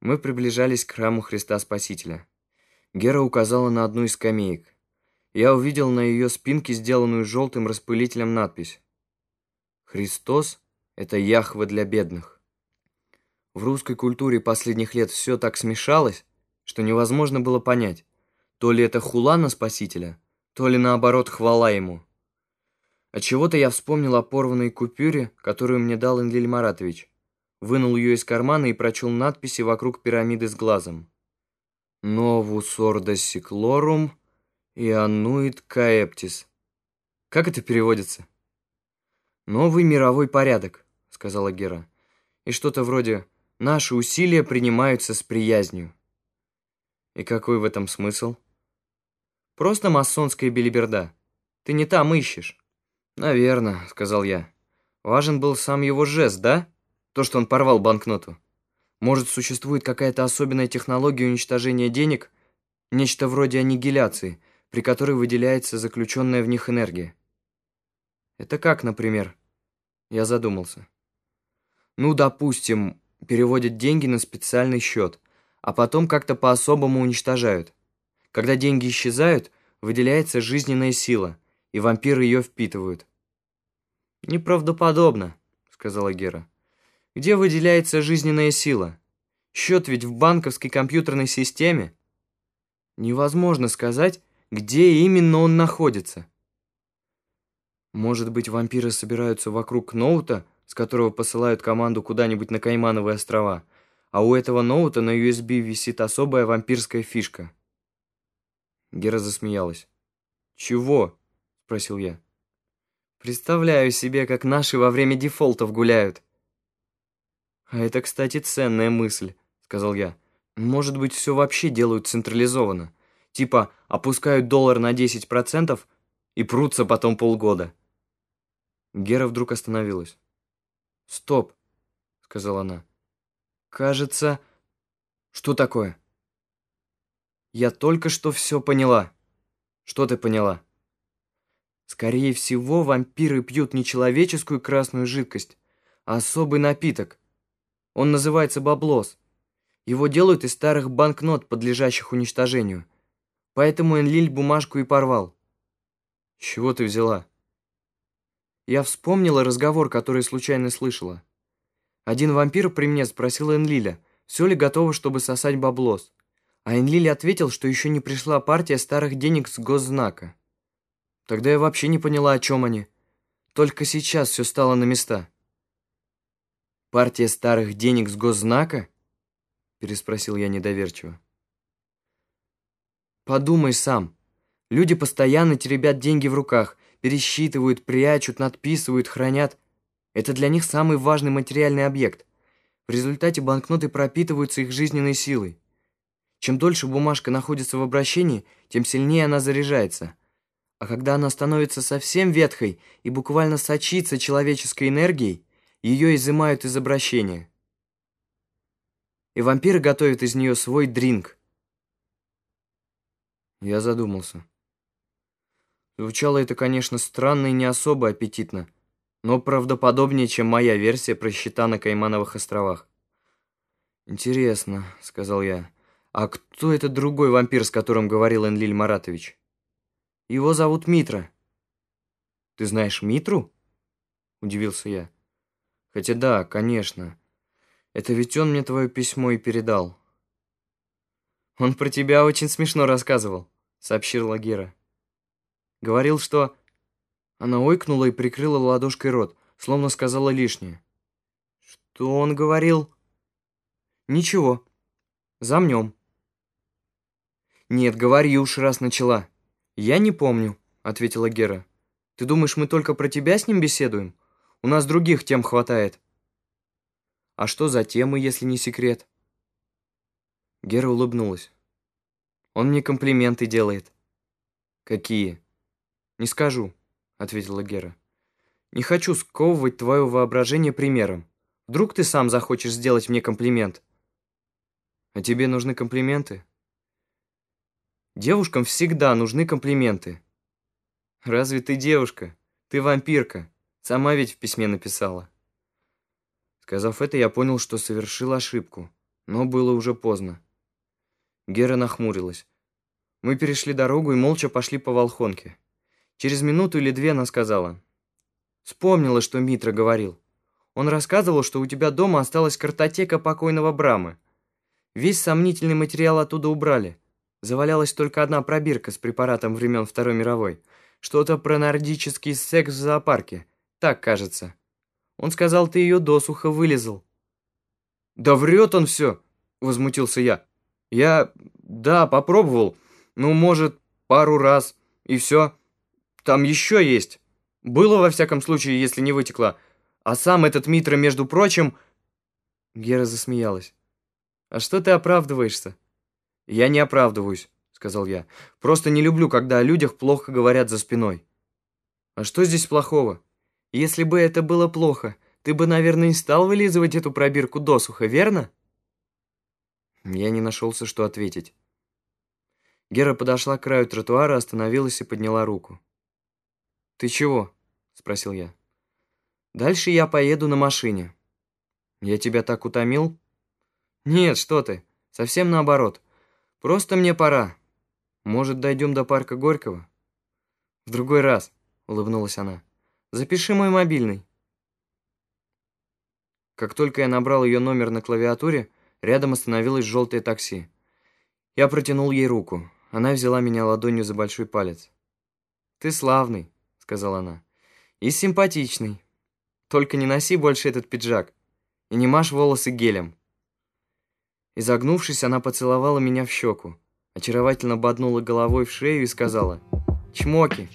Мы приближались к храму Христа Спасителя. Гера указала на одну из скамеек. Я увидел на ее спинке сделанную желтым распылителем надпись «Христос — это Яхве для бедных». В русской культуре последних лет все так смешалось, что невозможно было понять, то ли это хула на Спасителя, то ли наоборот хвала ему. Отчего-то я вспомнил о порванной купюре, которую мне дал Энлиль Маратович. Вынул ее из кармана и прочел надписи вокруг пирамиды с глазом. «Новус ордос секлорум и аннуит каэптис». Как это переводится? «Новый мировой порядок», — сказала Гера. И что-то вроде «Наши усилия принимаются с приязнью». И какой в этом смысл? Просто масонская белиберда. Ты не там ищешь. «Наверно», — сказал я. «Важен был сам его жест, да? То, что он порвал банкноту. Может, существует какая-то особенная технология уничтожения денег? Нечто вроде аннигиляции, при которой выделяется заключенная в них энергия. Это как, например? Я задумался. Ну, допустим, переводят деньги на специальный счет, а потом как-то по-особому уничтожают. Когда деньги исчезают, выделяется жизненная сила, и вампиры ее впитывают. «Неправдоподобно», — сказала Гера. «Где выделяется жизненная сила? Счет ведь в банковской компьютерной системе. Невозможно сказать, где именно он находится». Может быть, вампиры собираются вокруг ноута, с которого посылают команду куда-нибудь на Каймановые острова, а у этого ноута на USB висит особая вампирская фишка. Гера засмеялась. «Чего?» – спросил я. Представляю себе, как наши во время дефолтов гуляют. А это, кстати, ценная мысль, сказал я. Может быть, все вообще делают централизованно. Типа, опускают доллар на 10% и прутся потом полгода. Гера вдруг остановилась. «Стоп», — сказала она. «Кажется...» «Что такое?» «Я только что все поняла». «Что ты поняла?» Скорее всего, вампиры пьют не человеческую красную жидкость, а особый напиток. Он называется баблос. Его делают из старых банкнот, подлежащих уничтожению. Поэтому Энлиль бумажку и порвал. Чего ты взяла? Я вспомнила разговор, который случайно слышала. Один вампир при мне спросил Энлиля, все ли готово, чтобы сосать баблос. А Энлиль ответил, что еще не пришла партия старых денег с госзнака. Тогда я вообще не поняла, о чем они. Только сейчас все стало на места. «Партия старых денег с госзнака?» Переспросил я недоверчиво. «Подумай сам. Люди постоянно теребят деньги в руках, пересчитывают, прячут, надписывают, хранят. Это для них самый важный материальный объект. В результате банкноты пропитываются их жизненной силой. Чем дольше бумажка находится в обращении, тем сильнее она заряжается. А когда она становится совсем ветхой и буквально сочится человеческой энергией, ее изымают из обращения. И вампиры готовят из нее свой дринг. Я задумался. Звучало это, конечно, странно и не особо аппетитно, но правдоподобнее, чем моя версия про счета на Каймановых островах. «Интересно», — сказал я, — «а кто этот другой вампир, с которым говорил Энлиль Маратович?» Его зовут Митра». «Ты знаешь Митру?» – удивился я. «Хотя да, конечно. Это ведь он мне твое письмо и передал». «Он про тебя очень смешно рассказывал», – сообщила Гера. «Говорил, что...» Она ойкнула и прикрыла ладошкой рот, словно сказала лишнее. «Что он говорил?» «Ничего. Замнем». «Нет, говори уж, раз начала». «Я не помню», — ответила Гера. «Ты думаешь, мы только про тебя с ним беседуем? У нас других тем хватает». «А что за темы, если не секрет?» Гера улыбнулась. «Он мне комплименты делает». «Какие?» «Не скажу», — ответила Гера. «Не хочу сковывать твое воображение примером. Вдруг ты сам захочешь сделать мне комплимент?» «А тебе нужны комплименты?» Девушкам всегда нужны комплименты. Разве ты девушка? Ты вампирка. Сама ведь в письме написала. Сказав это, я понял, что совершил ошибку. Но было уже поздно. Гера нахмурилась. Мы перешли дорогу и молча пошли по Волхонке. Через минуту или две она сказала. Вспомнила, что Митра говорил. Он рассказывал, что у тебя дома осталась картотека покойного Брамы. Весь сомнительный материал оттуда убрали. Завалялась только одна пробирка с препаратом времен Второй мировой. Что-то про нордический секс в зоопарке. Так кажется. Он сказал, ты ее досуха вылезал. «Да врет он все!» — возмутился я. «Я... да, попробовал. Ну, может, пару раз. И все. Там еще есть. Было, во всяком случае, если не вытекло. А сам этот Митра, между прочим...» Гера засмеялась. «А что ты оправдываешься?» «Я не оправдываюсь», — сказал я. «Просто не люблю, когда о людях плохо говорят за спиной». «А что здесь плохого? Если бы это было плохо, ты бы, наверное, не стал вылизывать эту пробирку досуха, верно?» Я не нашелся, что ответить. Гера подошла к краю тротуара, остановилась и подняла руку. «Ты чего?» — спросил я. «Дальше я поеду на машине». «Я тебя так утомил?» «Нет, что ты, совсем наоборот. Просто мне пора. Может, дойдем до парка Горького?» «В другой раз», — улыбнулась она. «Запиши мой мобильный». Как только я набрал ее номер на клавиатуре, рядом остановилось желтое такси. Я протянул ей руку. Она взяла меня ладонью за большой палец. «Ты славный», — сказала она, — «и симпатичный. Только не носи больше этот пиджак и не мажь волосы гелем». Изогнувшись, она поцеловала меня в щеку, очаровательно боднула головой в шею и сказала «Чмоки».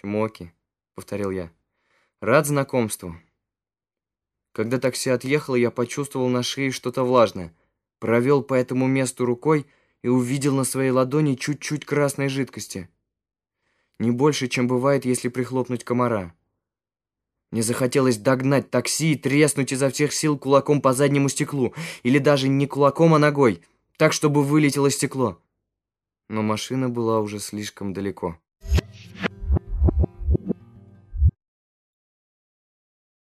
«Чмоки», — повторил я. «Рад знакомству». Когда такси отъехало, я почувствовал на шее что-то влажное, провел по этому месту рукой и увидел на своей ладони чуть-чуть красной жидкости. Не больше, чем бывает, если прихлопнуть комара. Мне захотелось догнать такси и треснуть изо всех сил кулаком по заднему стеклу, или даже не кулаком, а ногой, так, чтобы вылетело стекло. Но машина была уже слишком далеко.